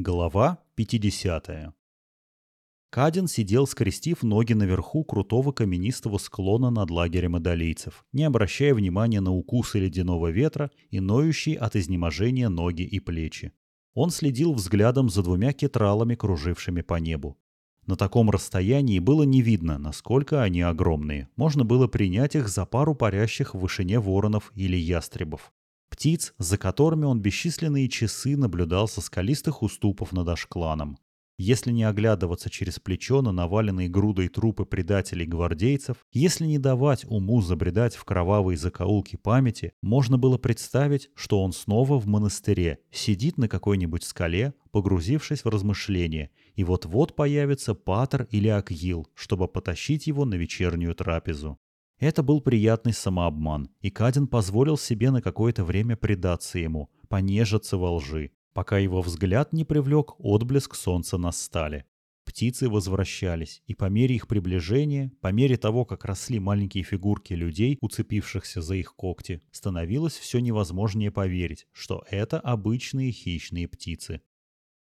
Глава 50. Кадин сидел, скрестив ноги наверху крутого каменистого склона над лагерем идолийцев, не обращая внимания на укусы ледяного ветра и ноющие от изнеможения ноги и плечи. Он следил взглядом за двумя кетралами, кружившими по небу. На таком расстоянии было не видно, насколько они огромные. Можно было принять их за пару парящих в вышине воронов или ястребов птиц, за которыми он бесчисленные часы наблюдал со скалистых уступов над Ашкланом. Если не оглядываться через плечо на наваленные грудой трупы предателей-гвардейцев, если не давать уму забредать в кровавые закоулки памяти, можно было представить, что он снова в монастыре, сидит на какой-нибудь скале, погрузившись в размышления, и вот-вот появится Патер или Акил, чтобы потащить его на вечернюю трапезу. Это был приятный самообман, и Кадин позволил себе на какое-то время предаться ему, понежиться во лжи, пока его взгляд не привлек отблеск солнца на стале. Птицы возвращались, и по мере их приближения, по мере того, как росли маленькие фигурки людей, уцепившихся за их когти, становилось все невозможнее поверить, что это обычные хищные птицы.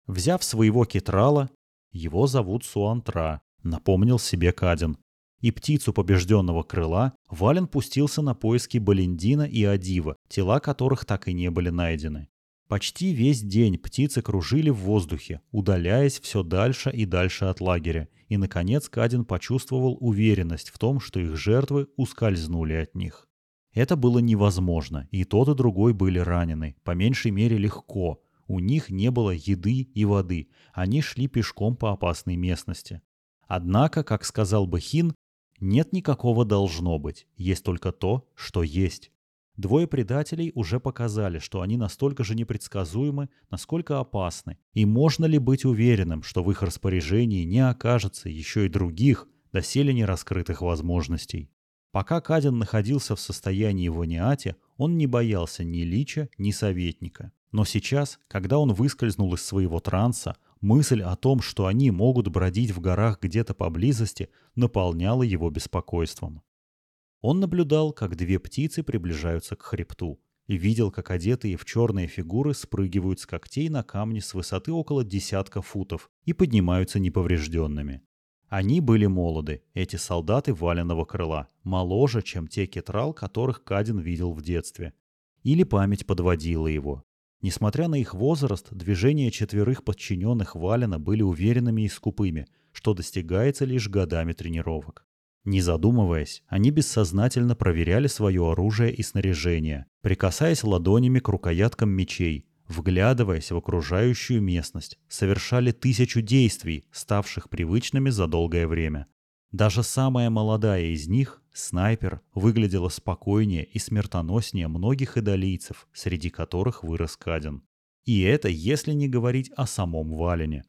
Взяв своего китрала, его зовут Суантра, напомнил себе Кадин, и птицу побежденного крыла, Вален пустился на поиски Балендина и Адива, тела которых так и не были найдены. Почти весь день птицы кружили в воздухе, удаляясь все дальше и дальше от лагеря, и, наконец, Кадин почувствовал уверенность в том, что их жертвы ускользнули от них. Это было невозможно, и тот и другой были ранены, по меньшей мере легко. У них не было еды и воды, они шли пешком по опасной местности. Однако, как сказал бы Хин, нет никакого должно быть, есть только то, что есть. Двое предателей уже показали, что они настолько же непредсказуемы, насколько опасны, и можно ли быть уверенным, что в их распоряжении не окажется еще и других, доселе не раскрытых возможностей. Пока Кадин находился в состоянии ваниате, он не боялся ни лича, ни советника. Но сейчас, когда он выскользнул из своего транса, Мысль о том, что они могут бродить в горах где-то поблизости, наполняла его беспокойством. Он наблюдал, как две птицы приближаются к хребту, и видел, как одетые в черные фигуры спрыгивают с когтей на камни с высоты около десятка футов и поднимаются неповрежденными. Они были молоды, эти солдаты валенного крыла, моложе, чем те кетрал, которых Кадин видел в детстве. Или память подводила его. Несмотря на их возраст, движения четверых подчиненных Валена были уверенными и скупыми, что достигается лишь годами тренировок. Не задумываясь, они бессознательно проверяли свое оружие и снаряжение, прикасаясь ладонями к рукояткам мечей, вглядываясь в окружающую местность, совершали тысячу действий, ставших привычными за долгое время. Даже самая молодая из них, снайпер, выглядела спокойнее и смертоноснее многих идолийцев, среди которых вырос Кадин. И это если не говорить о самом Валене.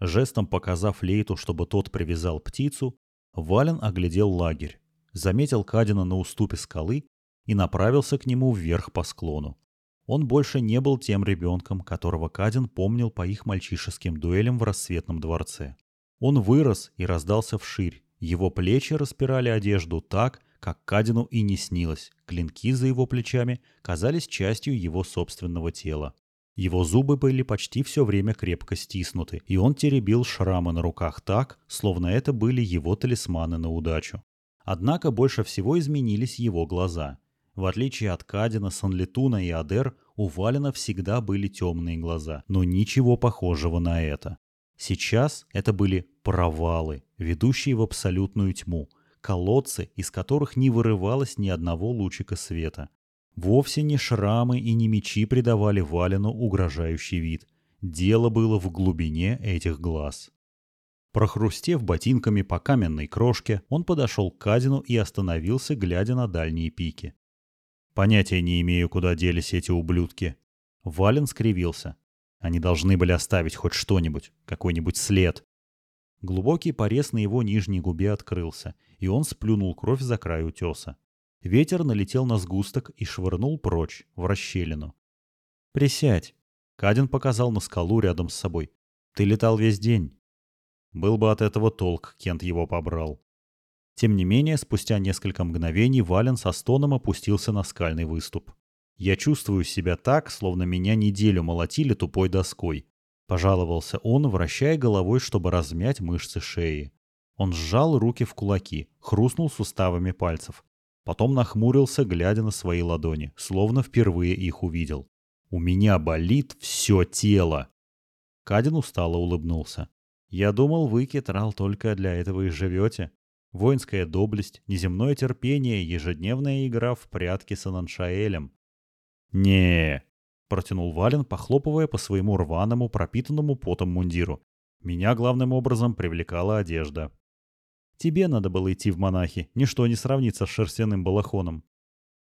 Жестом показав Лейту, чтобы тот привязал птицу, Вален оглядел лагерь, заметил Кадина на уступе скалы и направился к нему вверх по склону. Он больше не был тем ребенком, которого Кадин помнил по их мальчишеским дуэлям в рассветном дворце. Он вырос и раздался вширь. Его плечи распирали одежду так, как Кадину и не снилось. Клинки за его плечами казались частью его собственного тела. Его зубы были почти все время крепко стиснуты, и он теребил шрамы на руках так, словно это были его талисманы на удачу. Однако больше всего изменились его глаза. В отличие от Кадина, Санлетуна и Адер, у Валина всегда были темные глаза, но ничего похожего на это. Сейчас это были провалы, ведущие в абсолютную тьму, колодцы, из которых не вырывалось ни одного лучика света. Вовсе не шрамы и не мечи придавали Валину угрожающий вид. Дело было в глубине этих глаз. Прохрустев ботинками по каменной крошке, он подошел к Кадину и остановился, глядя на дальние пики. «Понятия не имею, куда делись эти ублюдки». Вален скривился. Они должны были оставить хоть что-нибудь, какой-нибудь след. Глубокий порез на его нижней губе открылся, и он сплюнул кровь за край утеса. Ветер налетел на сгусток и швырнул прочь, в расщелину. «Присядь!» — Кадин показал на скалу рядом с собой. «Ты летал весь день». Был бы от этого толк, Кент его побрал. Тем не менее, спустя несколько мгновений Вален со стоном опустился на скальный выступ. Я чувствую себя так, словно меня неделю молотили тупой доской. — пожаловался он, вращая головой, чтобы размять мышцы шеи. Он сжал руки в кулаки, хрустнул суставами пальцев. Потом нахмурился, глядя на свои ладони, словно впервые их увидел. «У меня болит все тело!» Кадин устало улыбнулся. «Я думал, вы, Кетрал, только для этого и живете. Воинская доблесть, неземное терпение, ежедневная игра в прятки с Ананшаэлем». «Не-е-е», протянул Вален, похлопывая по своему рваному, пропитанному потом мундиру. «Меня главным образом привлекала одежда. Тебе надо было идти в монахи, ничто не сравнится с шерстяным балахоном.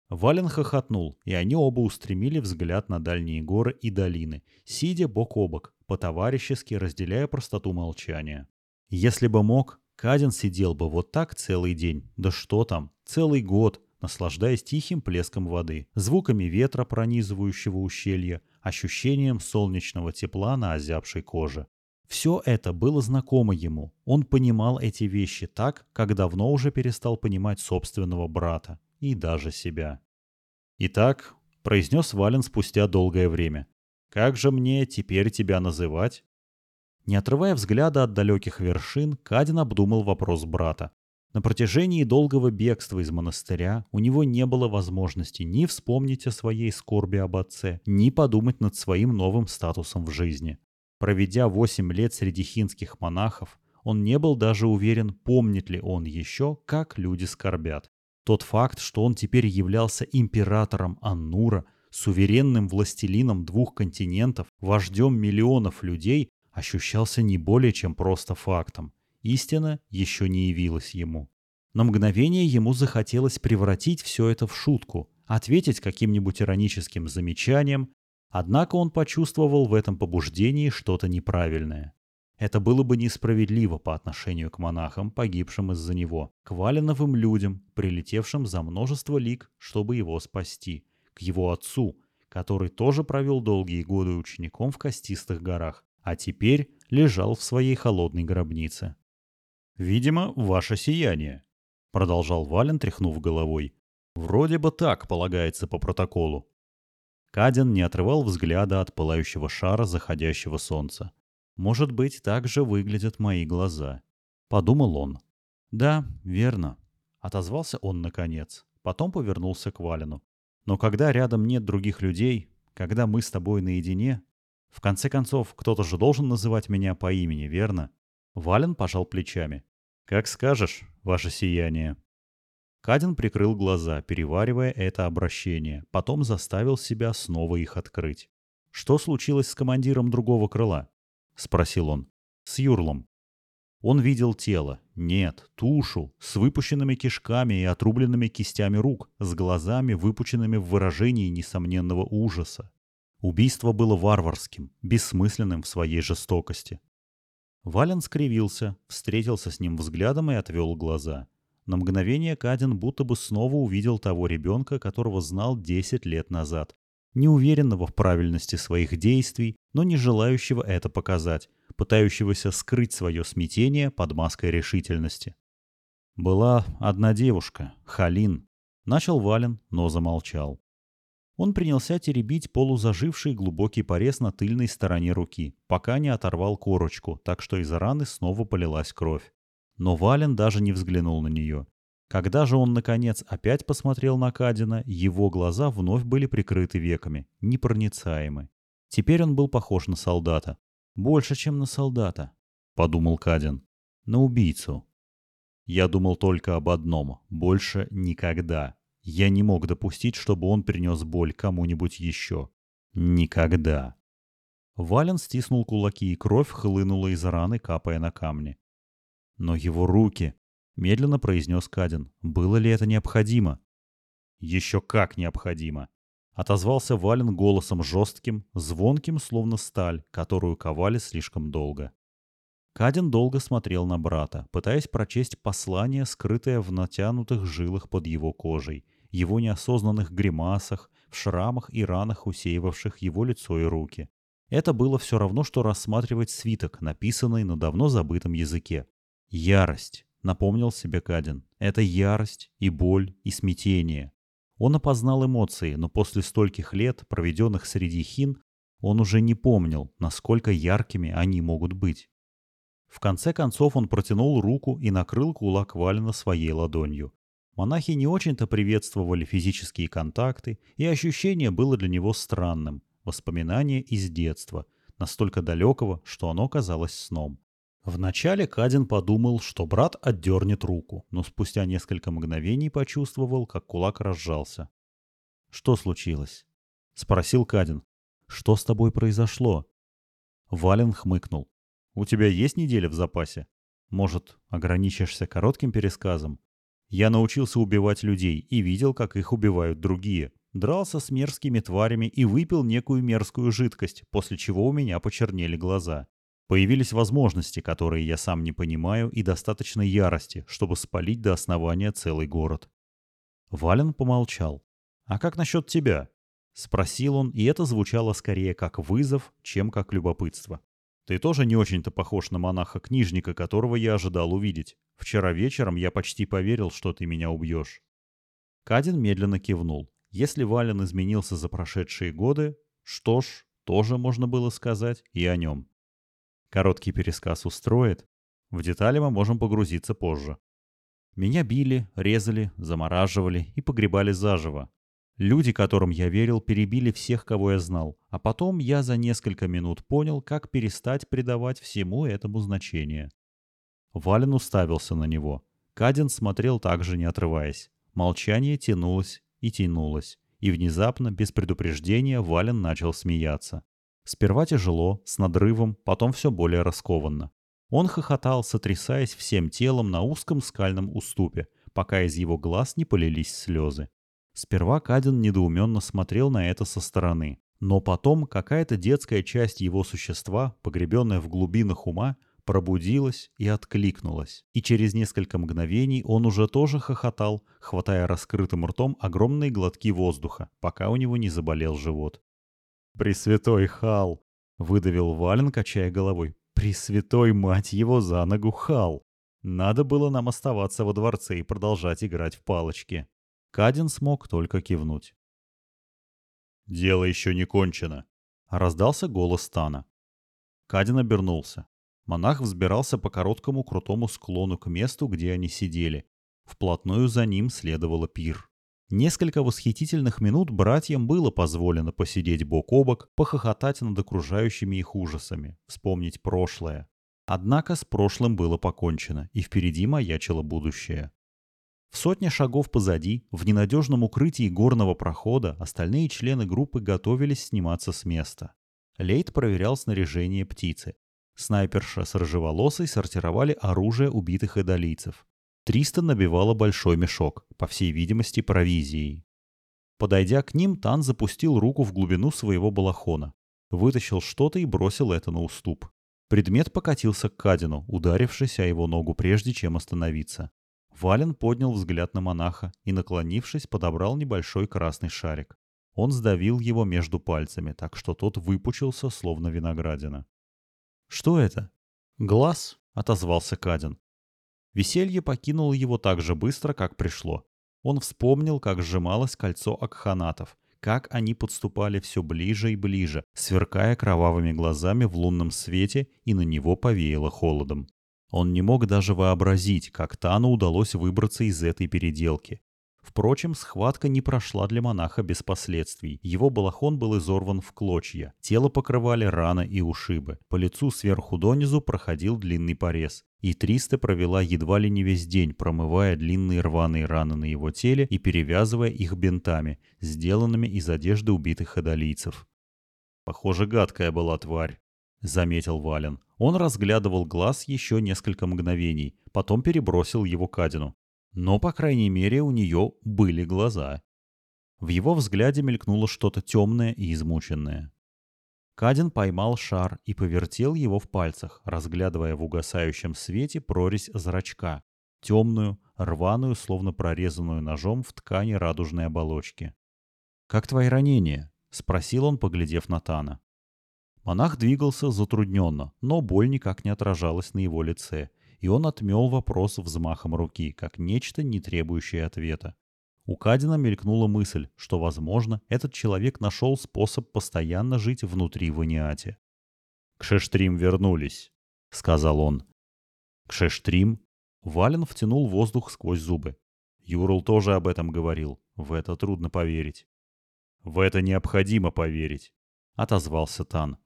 Вален хохотнул, и они оба устремили взгляд на дальние горы и долины, сидя бок о бок, по-товарищески разделяя простоту молчания. Если бы мог, Каден сидел бы вот так целый день, да что там, целый год, наслаждаясь тихим плеском воды, звуками ветра, пронизывающего ущелье, ощущением солнечного тепла на озябшей коже. Все это было знакомо ему. Он понимал эти вещи так, как давно уже перестал понимать собственного брата и даже себя. «Итак», — произнес Вален спустя долгое время, — «как же мне теперь тебя называть?» Не отрывая взгляда от далеких вершин, Кадин обдумал вопрос брата. На протяжении долгого бегства из монастыря у него не было возможности ни вспомнить о своей скорби об отце, ни подумать над своим новым статусом в жизни. Проведя 8 лет среди хинских монахов, он не был даже уверен, помнит ли он еще, как люди скорбят. Тот факт, что он теперь являлся императором Аннура, суверенным властелином двух континентов, вождем миллионов людей, ощущался не более чем просто фактом. Истина еще не явилась ему. На мгновение ему захотелось превратить все это в шутку, ответить каким-нибудь ироническим замечанием, Однако он почувствовал в этом побуждении что-то неправильное. Это было бы несправедливо по отношению к монахам, погибшим из-за него, к Валеновым людям, прилетевшим за множество лик, чтобы его спасти, к его отцу, который тоже провел долгие годы учеником в Костистых горах, а теперь лежал в своей холодной гробнице. «Видимо, ваше сияние», — продолжал Вален, тряхнув головой. «Вроде бы так полагается по протоколу. Каден не отрывал взгляда от пылающего шара заходящего солнца. «Может быть, так же выглядят мои глаза», — подумал он. «Да, верно», — отозвался он наконец. Потом повернулся к Валину. «Но когда рядом нет других людей, когда мы с тобой наедине, в конце концов, кто-то же должен называть меня по имени, верно?» Вален пожал плечами. «Как скажешь, ваше сияние». Кадин прикрыл глаза, переваривая это обращение, потом заставил себя снова их открыть. «Что случилось с командиром другого крыла?» — спросил он. «С Юрлом». Он видел тело, нет, тушу, с выпущенными кишками и отрубленными кистями рук, с глазами, выпученными в выражении несомненного ужаса. Убийство было варварским, бессмысленным в своей жестокости. Вален скривился, встретился с ним взглядом и отвел глаза. На мгновение Кадин будто бы снова увидел того ребенка, которого знал 10 лет назад. Неуверенного в правильности своих действий, но не желающего это показать, пытающегося скрыть свое смятение под маской решительности. Была одна девушка, Халин. Начал Вален, но замолчал. Он принялся теребить полузаживший глубокий порез на тыльной стороне руки, пока не оторвал корочку, так что из раны снова полилась кровь. Но Вален даже не взглянул на нее. Когда же он, наконец, опять посмотрел на Кадина, его глаза вновь были прикрыты веками, непроницаемы. Теперь он был похож на солдата. «Больше, чем на солдата», — подумал Кадин. «На убийцу». Я думал только об одном — больше никогда. Я не мог допустить, чтобы он принес боль кому-нибудь еще. Никогда. Вален стиснул кулаки, и кровь хлынула из раны, капая на камни. Но его руки, медленно произнес Кадин, было ли это необходимо? Еще как необходимо. Отозвался Вален голосом жестким, звонким, словно сталь, которую ковали слишком долго. Кадин долго смотрел на брата, пытаясь прочесть послание, скрытое в натянутых жилах под его кожей, его неосознанных гримасах, в шрамах и ранах, усеивавших его лицо и руки. Это было все равно, что рассматривать свиток, написанный на давно забытом языке, Ярость, напомнил себе Кадин. Это ярость и боль и смятение. Он опознал эмоции, но после стольких лет, проведенных среди хин, Он уже не помнил, насколько яркими они могут быть. В конце концов он протянул руку и накрыл кулак Валена своей ладонью. Монахи не очень-то приветствовали физические контакты, и ощущение было для него странным. Воспоминание из детства, настолько далекого, что оно казалось сном. Вначале Кадин подумал, что брат отдернет руку, но спустя несколько мгновений почувствовал, как кулак разжался. «Что случилось?» — спросил Кадин. «Что с тобой произошло?» Вален хмыкнул. «У тебя есть неделя в запасе? Может, ограничишься коротким пересказом? Я научился убивать людей и видел, как их убивают другие. Дрался с мерзкими тварями и выпил некую мерзкую жидкость, после чего у меня почернели глаза. Появились возможности, которые я сам не понимаю, и достаточно ярости, чтобы спалить до основания целый город. Вален помолчал. «А как насчет тебя?» — спросил он, и это звучало скорее как вызов, чем как любопытство. «Ты тоже не очень-то похож на монаха-книжника, которого я ожидал увидеть. Вчера вечером я почти поверил, что ты меня убьешь». Кадин медленно кивнул. Если Вален изменился за прошедшие годы, что ж, тоже можно было сказать и о нем. Короткий пересказ устроит. В детали мы можем погрузиться позже. Меня били, резали, замораживали и погребали заживо. Люди, которым я верил, перебили всех, кого я знал, а потом я за несколько минут понял, как перестать придавать всему этому значение. Вален уставился на него. Кадин смотрел также, не отрываясь. Молчание тянулось и тянулось, и внезапно, без предупреждения, Вален начал смеяться. Сперва тяжело, с надрывом, потом все более раскованно. Он хохотал, сотрясаясь всем телом на узком скальном уступе, пока из его глаз не полились слезы. Сперва Кадин недоуменно смотрел на это со стороны. Но потом какая-то детская часть его существа, погребенная в глубинах ума, пробудилась и откликнулась. И через несколько мгновений он уже тоже хохотал, хватая раскрытым ртом огромные глотки воздуха, пока у него не заболел живот. «Пресвятой Хал!» — выдавил Вален, качая головой. «Пресвятой, мать его, за ногу Хал! Надо было нам оставаться во дворце и продолжать играть в палочки». Кадин смог только кивнуть. «Дело еще не кончено», — раздался голос Тана. Кадин обернулся. Монах взбирался по короткому крутому склону к месту, где они сидели. Вплотную за ним следовало пир. Несколько восхитительных минут братьям было позволено посидеть бок о бок, похохотать над окружающими их ужасами, вспомнить прошлое. Однако с прошлым было покончено, и впереди маячило будущее. В сотне шагов позади, в ненадежном укрытии горного прохода, остальные члены группы готовились сниматься с места. Лейт проверял снаряжение птицы. Снайперша с рыжеволосой сортировали оружие убитых идолийцев. Триста набивала большой мешок, по всей видимости, провизией. Подойдя к ним, Тан запустил руку в глубину своего балахона, вытащил что-то и бросил это на уступ. Предмет покатился к Кадину, ударившись о его ногу прежде, чем остановиться. Вален поднял взгляд на монаха и, наклонившись, подобрал небольшой красный шарик. Он сдавил его между пальцами, так что тот выпучился, словно виноградина. «Что это?» «Глаз», — отозвался Кадин. Веселье покинуло его так же быстро, как пришло. Он вспомнил, как сжималось кольцо акханатов, как они подступали все ближе и ближе, сверкая кровавыми глазами в лунном свете, и на него повеяло холодом. Он не мог даже вообразить, как Тану удалось выбраться из этой переделки. Впрочем, схватка не прошла для монаха без последствий. Его балахон был изорван в клочья. Тело покрывали раны и ушибы. По лицу сверху донизу проходил длинный порез. И Триста провела едва ли не весь день, промывая длинные рваные раны на его теле и перевязывая их бинтами, сделанными из одежды убитых адалийцев. «Похоже, гадкая была тварь», — заметил Вален. Он разглядывал глаз еще несколько мгновений, потом перебросил его Кадину. Но, по крайней мере, у нее были глаза. В его взгляде мелькнуло что-то темное и измученное. Кадин поймал шар и повертел его в пальцах, разглядывая в угасающем свете прорезь зрачка, темную, рваную, словно прорезанную ножом в ткани радужной оболочки. «Как твои ранения?» — спросил он, поглядев на Тана. Монах двигался затрудненно, но боль никак не отражалась на его лице, и он отмел вопрос взмахом руки, как нечто, не требующее ответа. У Кадина мелькнула мысль, что, возможно, этот человек нашел способ постоянно жить внутри Ваниате. «К Шештрим вернулись», — сказал он. «К Шештрим?» Вален втянул воздух сквозь зубы. Юрл тоже об этом говорил. В это трудно поверить. «В это необходимо поверить», — отозвался Тан.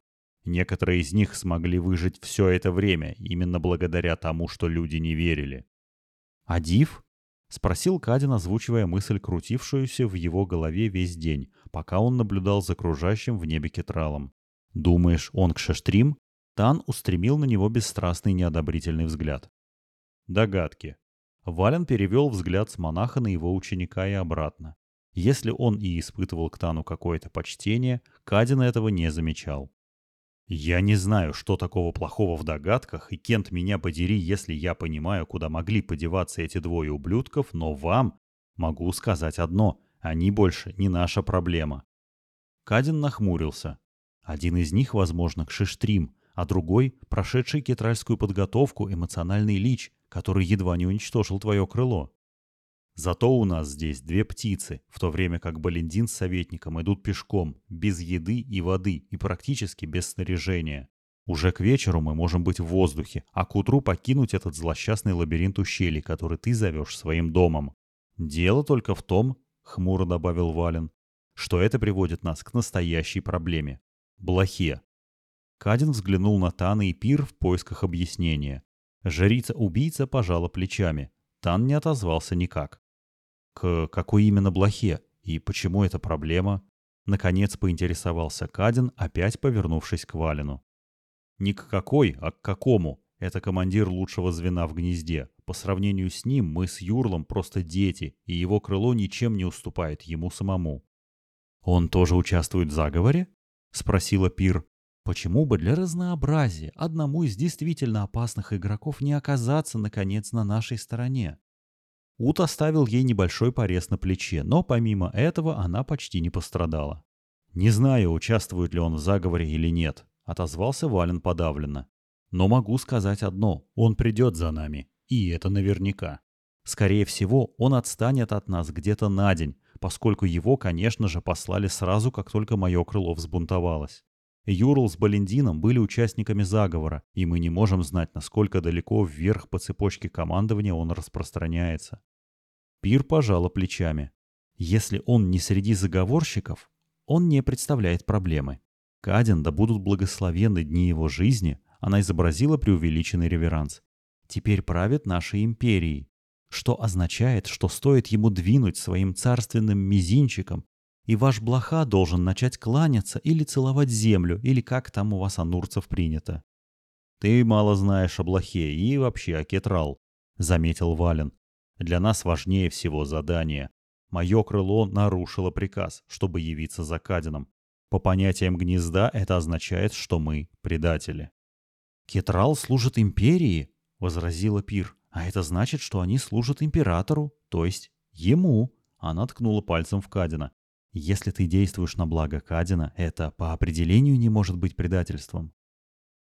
«Некоторые из них смогли выжить все это время именно благодаря тому, что люди не верили». «А Див?» — спросил Кадин, озвучивая мысль, крутившуюся в его голове весь день, пока он наблюдал за окружающим в небе кетралом. «Думаешь, он к Шештрим?» Тан устремил на него бесстрастный неодобрительный взгляд. «Догадки». Вален перевел взгляд с монаха на его ученика и обратно. Если он и испытывал к Тану какое-то почтение, Кадин этого не замечал. Я не знаю, что такого плохого в догадках, и Кент меня подери, если я понимаю, куда могли подеваться эти двое ублюдков, но вам могу сказать одно – они больше не наша проблема. Кадин нахмурился. Один из них, возможно, к Шиштрим, а другой – прошедший кетральскую подготовку эмоциональный лич, который едва не уничтожил твое крыло. Зато у нас здесь две птицы, в то время как Балендин с советником идут пешком, без еды и воды и практически без снаряжения. Уже к вечеру мы можем быть в воздухе, а к утру покинуть этот злосчастный лабиринт ущелий, который ты зовешь своим домом. Дело только в том, — хмуро добавил Вален, — что это приводит нас к настоящей проблеме — блохе. Кадин взглянул на Тана и Пир в поисках объяснения. Жрица-убийца пожала плечами. Тан не отозвался никак. К какой именно блохе? И почему это проблема? Наконец поинтересовался Кадин, опять повернувшись к Валину. Не к какой, а к какому. Это командир лучшего звена в гнезде. По сравнению с ним мы с Юрлом просто дети, и его крыло ничем не уступает ему самому. «Он тоже участвует в заговоре?» — спросила Пир. «Почему бы для разнообразия одному из действительно опасных игроков не оказаться, наконец, на нашей стороне?» Ут оставил ей небольшой порез на плече, но помимо этого она почти не пострадала. «Не знаю, участвует ли он в заговоре или нет», — отозвался Вален подавленно. «Но могу сказать одно — он придет за нами, и это наверняка. Скорее всего, он отстанет от нас где-то на день, поскольку его, конечно же, послали сразу, как только мое крыло взбунтовалось. Юрл с Балендином были участниками заговора, и мы не можем знать, насколько далеко вверх по цепочке командования он распространяется. Пир пожала плечами. Если он не среди заговорщиков, он не представляет проблемы. Каден, да будут благословенны дни его жизни, она изобразила преувеличенный реверанс. Теперь правит нашей империей, что означает, что стоит ему двинуть своим царственным мизинчиком, и ваш блоха должен начать кланяться или целовать землю, или как там у вас, анурцев, принято. «Ты мало знаешь о блохе и вообще о кетрал», — заметил Вален. «Для нас важнее всего задание. Мое крыло нарушило приказ, чтобы явиться за Кадином. По понятиям гнезда это означает, что мы предатели». «Кетрал служит империи», — возразила Пир. «А это значит, что они служат императору, то есть ему». Она ткнула пальцем в Кадина. Если ты действуешь на благо Кадина, это по определению не может быть предательством.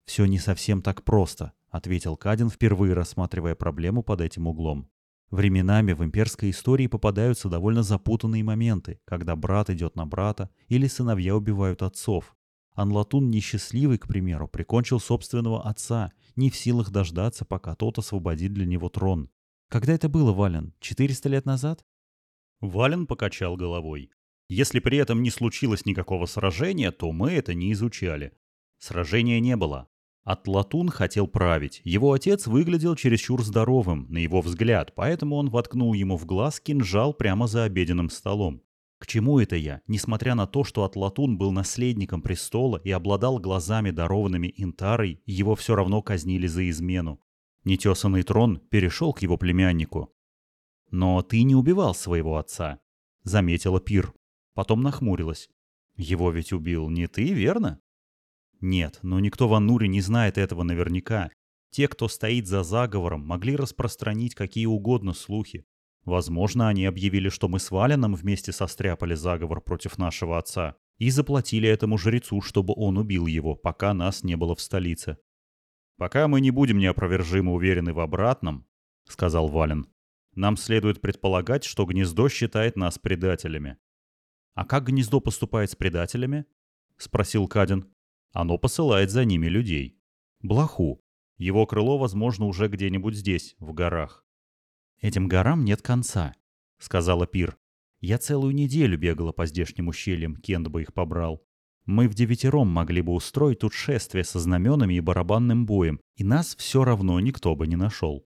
«Все не совсем так просто», — ответил Кадин, впервые рассматривая проблему под этим углом. Временами в имперской истории попадаются довольно запутанные моменты, когда брат идет на брата или сыновья убивают отцов. Анлатун несчастливый, к примеру, прикончил собственного отца, не в силах дождаться, пока тот освободит для него трон. Когда это было, Вален? 400 лет назад? Вален покачал головой. Если при этом не случилось никакого сражения, то мы это не изучали. Сражения не было. Атлатун хотел править. Его отец выглядел чересчур здоровым, на его взгляд, поэтому он воткнул ему в глаз кинжал прямо за обеденным столом. К чему это я? Несмотря на то, что Атлатун был наследником престола и обладал глазами, дарованными Интарой, его все равно казнили за измену. Нетесанный трон перешел к его племяннику. «Но ты не убивал своего отца», — заметила Пир. Потом нахмурилась. «Его ведь убил не ты, верно?» «Нет, но никто в Аннуре не знает этого наверняка. Те, кто стоит за заговором, могли распространить какие угодно слухи. Возможно, они объявили, что мы с Валеном вместе состряпали заговор против нашего отца и заплатили этому жрецу, чтобы он убил его, пока нас не было в столице. «Пока мы не будем неопровержимо уверены в обратном», — сказал Вален, Нам следует предполагать, что гнездо считает нас предателями. «А как гнездо поступает с предателями?» — спросил Кадин. «Оно посылает за ними людей. Блоху. Его крыло, возможно, уже где-нибудь здесь, в горах». «Этим горам нет конца», — сказала Пир. «Я целую неделю бегала по здешним ущельям, Кент бы их побрал. Мы в девятером могли бы устроить тут шествие со знаменами и барабанным боем, и нас все равно никто бы не нашел.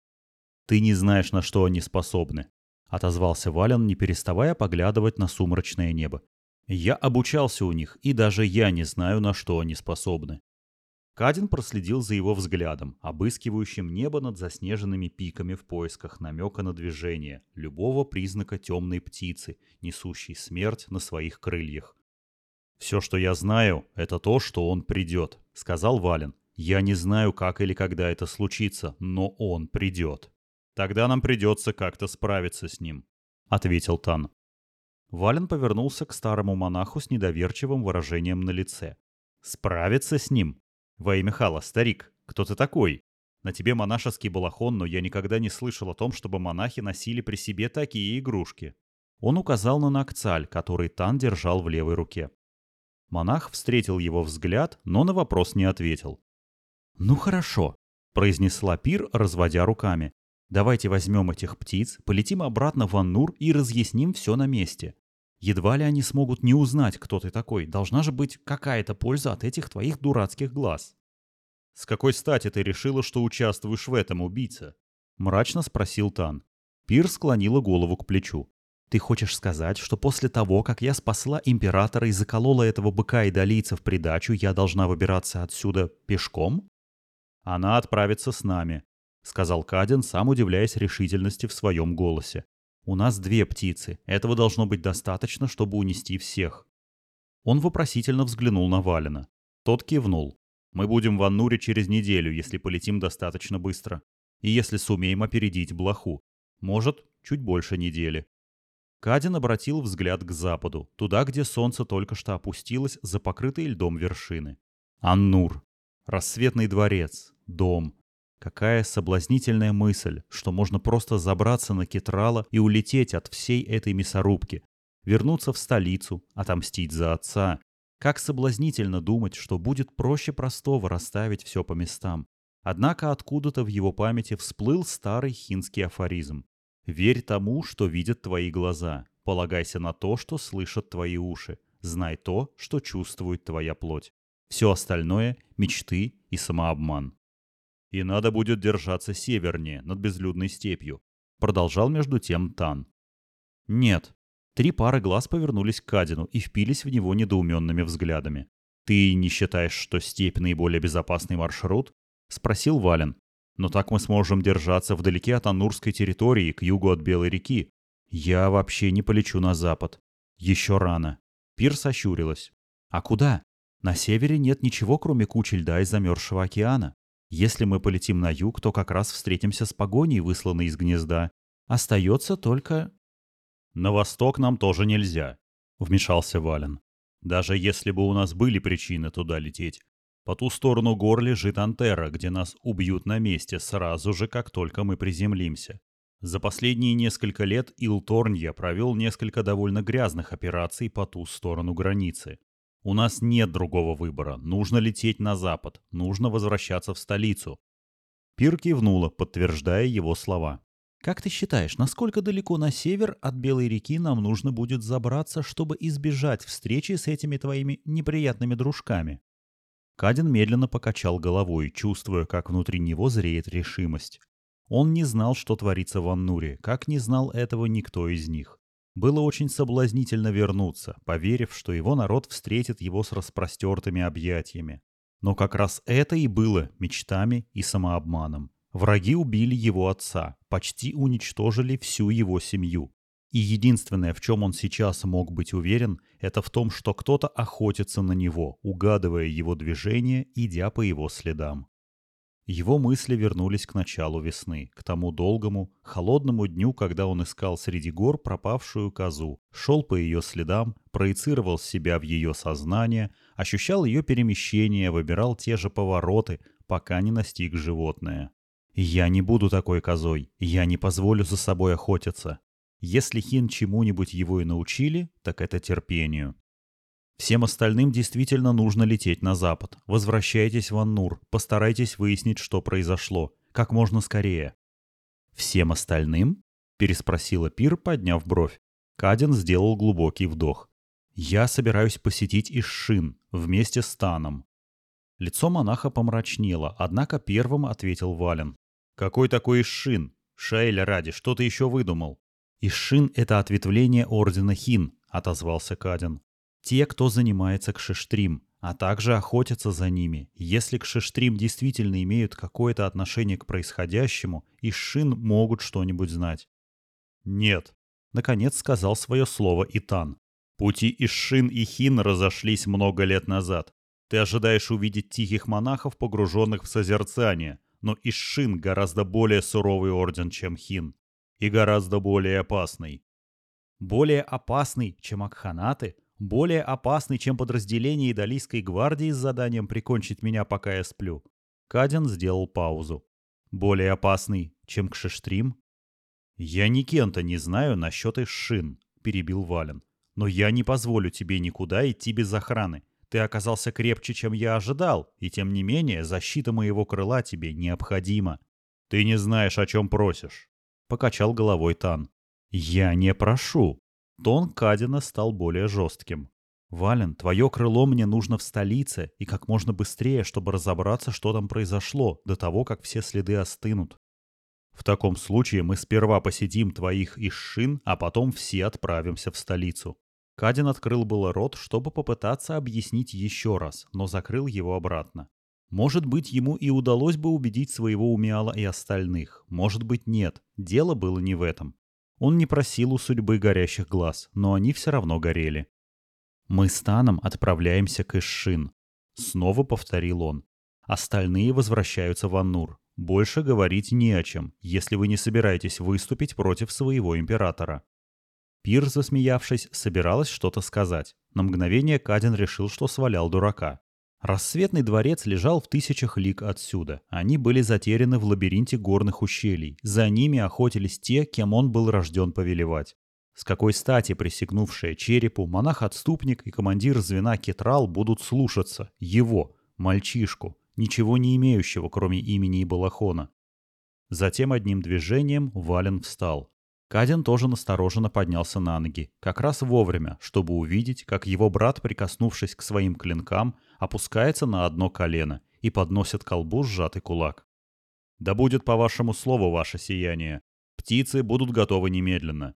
«Ты не знаешь, на что они способны», — отозвался Вален, не переставая поглядывать на сумрачное небо. «Я обучался у них, и даже я не знаю, на что они способны». Кадин проследил за его взглядом, обыскивающим небо над заснеженными пиками в поисках намека на движение, любого признака темной птицы, несущей смерть на своих крыльях. «Все, что я знаю, это то, что он придет», — сказал Вален. «Я не знаю, как или когда это случится, но он придет». Тогда нам придется как-то справиться с ним», — ответил Тан. Вален повернулся к старому монаху с недоверчивым выражением на лице. «Справиться с ним? Во имя Хала, старик, кто ты такой? На тебе монашеский балахон, но я никогда не слышал о том, чтобы монахи носили при себе такие игрушки». Он указал на Накцаль, который Тан держал в левой руке. Монах встретил его взгляд, но на вопрос не ответил. «Ну хорошо», — произнесла Пир, разводя руками. Давайте возьмем этих птиц, полетим обратно в Аннур и разъясним все на месте. Едва ли они смогут не узнать, кто ты такой. Должна же быть какая-то польза от этих твоих дурацких глаз. «С какой стати ты решила, что участвуешь в этом, убийца?» — мрачно спросил Тан. Пир склонила голову к плечу. «Ты хочешь сказать, что после того, как я спасла императора и заколола этого быка и долийца в придачу, я должна выбираться отсюда пешком?» «Она отправится с нами», сказал Кадин, сам удивляясь решительности в своем голосе. «У нас две птицы. Этого должно быть достаточно, чтобы унести всех». Он вопросительно взглянул на Валина. Тот кивнул. «Мы будем в Аннуре через неделю, если полетим достаточно быстро. И если сумеем опередить блоху. Может, чуть больше недели». Кадин обратил взгляд к западу, туда, где солнце только что опустилось за покрытые льдом вершины. Аннур. Рассветный дворец. Дом. Какая соблазнительная мысль, что можно просто забраться на Кетрала и улететь от всей этой мясорубки, вернуться в столицу, отомстить за отца. Как соблазнительно думать, что будет проще простого расставить все по местам. Однако откуда-то в его памяти всплыл старый хинский афоризм. «Верь тому, что видят твои глаза, полагайся на то, что слышат твои уши, знай то, что чувствует твоя плоть. Все остальное – мечты и самообман». И надо будет держаться севернее, над безлюдной степью. Продолжал между тем Тан. Нет. Три пары глаз повернулись к Кадину и впились в него недоуменными взглядами. «Ты не считаешь, что степь наиболее безопасный маршрут?» — спросил Вален. «Но так мы сможем держаться вдалеке от Анурской территории, к югу от Белой реки. Я вообще не полечу на запад. Еще рано». Пир сощурилась. «А куда? На севере нет ничего, кроме кучи льда и замерзшего океана. Если мы полетим на юг, то как раз встретимся с погоней, высланной из гнезда. Остается только... «На восток нам тоже нельзя», — вмешался Вален. «Даже если бы у нас были причины туда лететь. По ту сторону гор лежит Антера, где нас убьют на месте сразу же, как только мы приземлимся. За последние несколько лет Илторнья провел несколько довольно грязных операций по ту сторону границы. У нас нет другого выбора. Нужно лететь на запад. Нужно возвращаться в столицу. Пир кивнула, подтверждая его слова. «Как ты считаешь, насколько далеко на север от Белой реки нам нужно будет забраться, чтобы избежать встречи с этими твоими неприятными дружками?» Кадин медленно покачал головой, чувствуя, как внутри него зреет решимость. Он не знал, что творится в Аннуре, как не знал этого никто из них. Было очень соблазнительно вернуться, поверив, что его народ встретит его с распростертыми объятиями. Но как раз это и было мечтами и самообманом. Враги убили его отца, почти уничтожили всю его семью. И единственное, в чем он сейчас мог быть уверен, это в том, что кто-то охотится на него, угадывая его движения, идя по его следам. Его мысли вернулись к началу весны, к тому долгому, холодному дню, когда он искал среди гор пропавшую козу, шел по ее следам, проецировал себя в ее сознание, ощущал ее перемещение, выбирал те же повороты, пока не настиг животное. Я не буду такой козой, я не позволю за собой охотиться. Если Хин чему-нибудь его и научили, так это терпению. Всем остальным действительно нужно лететь на запад. Возвращайтесь в Аннур, постарайтесь выяснить, что произошло. Как можно скорее. «Всем остальным?» – переспросила Пир, подняв бровь. Каден сделал глубокий вдох. «Я собираюсь посетить Ишшин вместе с Таном». Лицо монаха помрачнело, однако первым ответил Вален. «Какой такой Ишшин? Шейля ради, что ты еще выдумал?» «Ишшин — это ответвление Ордена Хин», — отозвался Каден. «Те, кто занимается кшештрим, а также охотятся за ними. Если кшештрим действительно имеют какое-то отношение к происходящему, Ишшин могут что-нибудь знать». «Нет», — наконец сказал свое слово Итан. «Пути Ишшин и Хин разошлись много лет назад. Ты ожидаешь увидеть тихих монахов, погруженных в созерцание, но Ишшин гораздо более суровый орден, чем Хин и гораздо более опасный. Более опасный, чем Акханаты, более опасный, чем подразделение Идалийской гвардии с заданием прикончить меня, пока я сплю. Каден сделал паузу. Более опасный, чем Кшештрим? Я ни кента не знаю насчет Ишшин, перебил Вален. Но я не позволю тебе никуда идти без охраны. Ты оказался крепче, чем я ожидал, и тем не менее защита моего крыла тебе необходима. Ты не знаешь, о чем просишь. — покачал головой Тан. «Я не прошу». Тон Кадина стал более жестким. «Вален, твое крыло мне нужно в столице и как можно быстрее, чтобы разобраться, что там произошло, до того, как все следы остынут. В таком случае мы сперва посетим твоих ишшин, а потом все отправимся в столицу». Кадин открыл было рот, чтобы попытаться объяснить еще раз, но закрыл его обратно. Может быть, ему и удалось бы убедить своего Умиала и остальных. Может быть, нет. Дело было не в этом. Он не просил у судьбы горящих глаз, но они все равно горели. «Мы с Таном отправляемся к Ишшин», — снова повторил он. «Остальные возвращаются в Аннур. Больше говорить не о чем, если вы не собираетесь выступить против своего императора». Пир, засмеявшись, собиралась что-то сказать. На мгновение Кадин решил, что свалял дурака. Рассветный дворец лежал в тысячах лиг отсюда. Они были затеряны в лабиринте горных ущелий. За ними охотились те, кем он был рожден повелевать. С какой стати присягнувшая черепу, монах-отступник и командир звена Кетрал будут слушаться его, мальчишку, ничего не имеющего, кроме имени и балахона. Затем одним движением Вален встал. Каден тоже настороженно поднялся на ноги, как раз вовремя, чтобы увидеть, как его брат, прикоснувшись к своим клинкам, опускается на одно колено и подносит колбу сжатый кулак. «Да будет по вашему слову ваше сияние. Птицы будут готовы немедленно».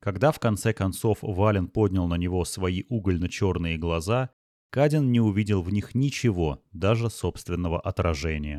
Когда в конце концов Вален поднял на него свои угольно-черные глаза, Каден не увидел в них ничего, даже собственного отражения.